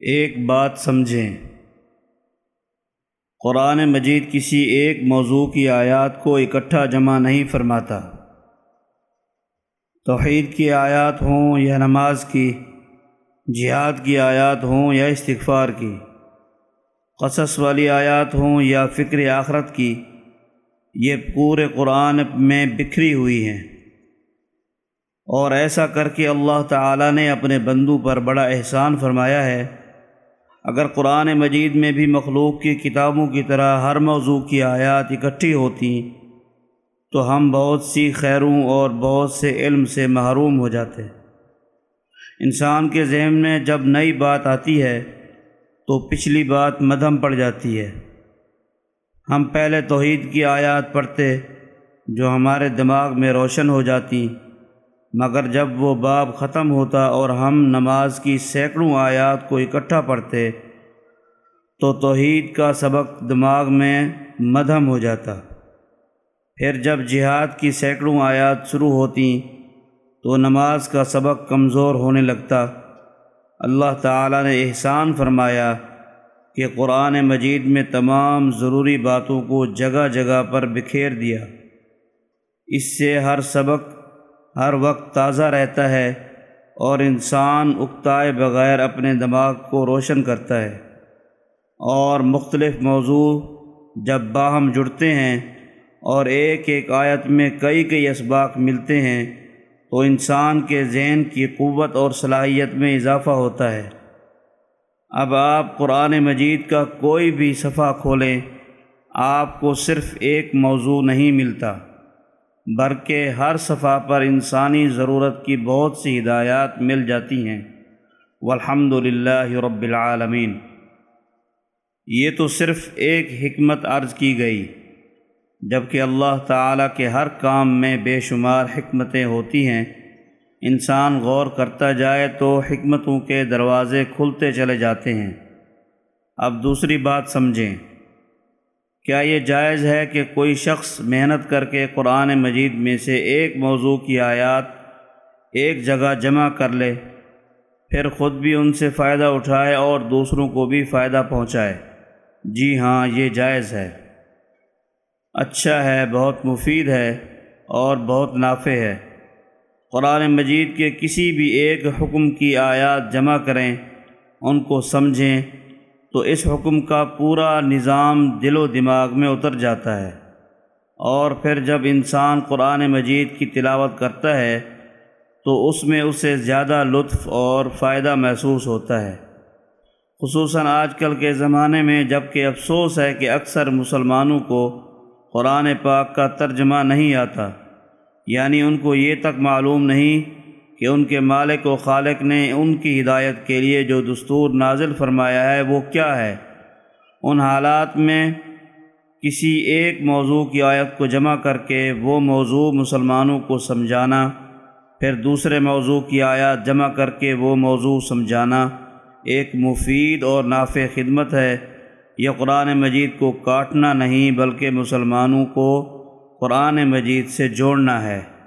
ایک بات سمجھیں۔ قرآن مجید کسی ایک موضوع کی آیات کو اکٹھا جمع نہیں فرماتا۔ توحید کی آیات ہوں یا نماز کی، جہاد کی آیات ہوں یا استغفار کی، قصص والی آیات ہوں یا فکر آخرت کی، یہ پورے قرآن میں بکھری ہوئی ہیں۔ اور ایسا کر کے اللہ تعالیٰ نے اپنے بندو پر بڑا احسان فرمایا ہے۔ اگر قرآن مجید میں بھی مخلوق کی کتابوں کی طرح ہر موضوع کی آیات اکٹھی ہوتی تو ہم بہت سی خیروں اور بہت سے علم سے محروم ہو جاتے۔ انسان کے ذہن میں جب نئی بات آتی ہے تو پچھلی بات مدھم پڑ جاتی ہے۔ ہم پہلے توحید کی آیات پڑھتے جو ہمارے دماغ میں روشن ہو جاتی۔ مگر جب وہ باب ختم ہوتا اور ہم نماز کی سینکڑوں آیات کو اکٹھا پڑھتے، تو توحید کا سبق دماغ میں مدھم ہو جاتا۔ پھر جب جہاد کی سینکڑوں آیات شروع ہوتی، تو نماز کا سبق کمزور ہونے لگتا۔ اللہ تعالیٰ نے احسان فرمایا کہ قرآن مجید میں تمام ضروری باتوں کو جگہ جگہ پر بکھیر دیا۔ اس سے ہر سبق ہر وقت تازہ رہتا ہے اور انسان اکتائے بغیر اپنے دماغ کو روشن کرتا ہے۔ اور مختلف موضوع جب باہم جڑتے ہیں اور ایک ایک آیت میں کئی کئی اسباق ملتے ہیں، تو انسان کے ذہن کی قوت اور صلاحیت میں اضافہ ہوتا ہے۔ اب آپ قرآن مجید کا کوئی بھی صفحہ کھولیں، آپ کو صرف ایک موضوع نہیں ملتا۔ بلکہ ہر صفحہ پر انسانی ضرورت کی بہت سی ہدایات مل جاتی ہیں۔ والحمد للہ رب العالمین۔ یہ تو صرف ایک حکمت عرض کی گئی، جبکہ اللہ تعالیٰ کے ہر کام میں بے شمار حکمتیں ہوتی ہیں۔ انسان غور کرتا جائے تو حکمتوں کے دروازے کھلتے چلے جاتے ہیں۔ اب دوسری بات سمجھیں۔ کیا یہ جائز ہے کہ کوئی شخص محنت کر کے قرآن مجید میں سے ایک موضوع کی آیات ایک جگہ جمع کر لے، پھر خود بھی ان سے فائدہ اٹھائے اور دوسروں کو بھی فائدہ پہنچائے؟ جی ہاں یہ جائز ہے۔ اچھا ہے، بہت مفید ہے اور بہت نافع ہے۔ قرآن مجید کے کسی بھی ایک حکم کی آیات جمع کریں، ان کو سمجھیں تو اس حکم کا پورا نظام دل و دماغ میں اتر جاتا ہے۔ اور پھر جب انسان قرآن مجید کی تلاوت کرتا ہے، تو اس میں اسے زیادہ لطف اور فائدہ محسوس ہوتا ہے۔ خصوصاً آج کل کے زمانے میں، جبکہ افسوس ہے کہ اکثر مسلمانوں کو قرآن پاک کا ترجمہ نہیں آتا۔ یعنی ان کو یہ تک معلوم نہیں کہ ان کے مالک و خالق نے ان کی ہدایت کے لیے جو دستور نازل فرمایا ہے وہ کیا ہے؟ ان حالات میں کسی ایک موضوع کی آیت کو جمع کر کے وہ موضوع مسلمانوں کو سمجھانا، پھر دوسرے موضوع کی آیات جمع کر کے وہ موضوع سمجھانا ایک مفید اور نافع خدمت ہے۔ یہ قرآن مجید کو کاٹنا نہیں بلکہ مسلمانوں کو قرآن مجید سے جوڑنا ہے۔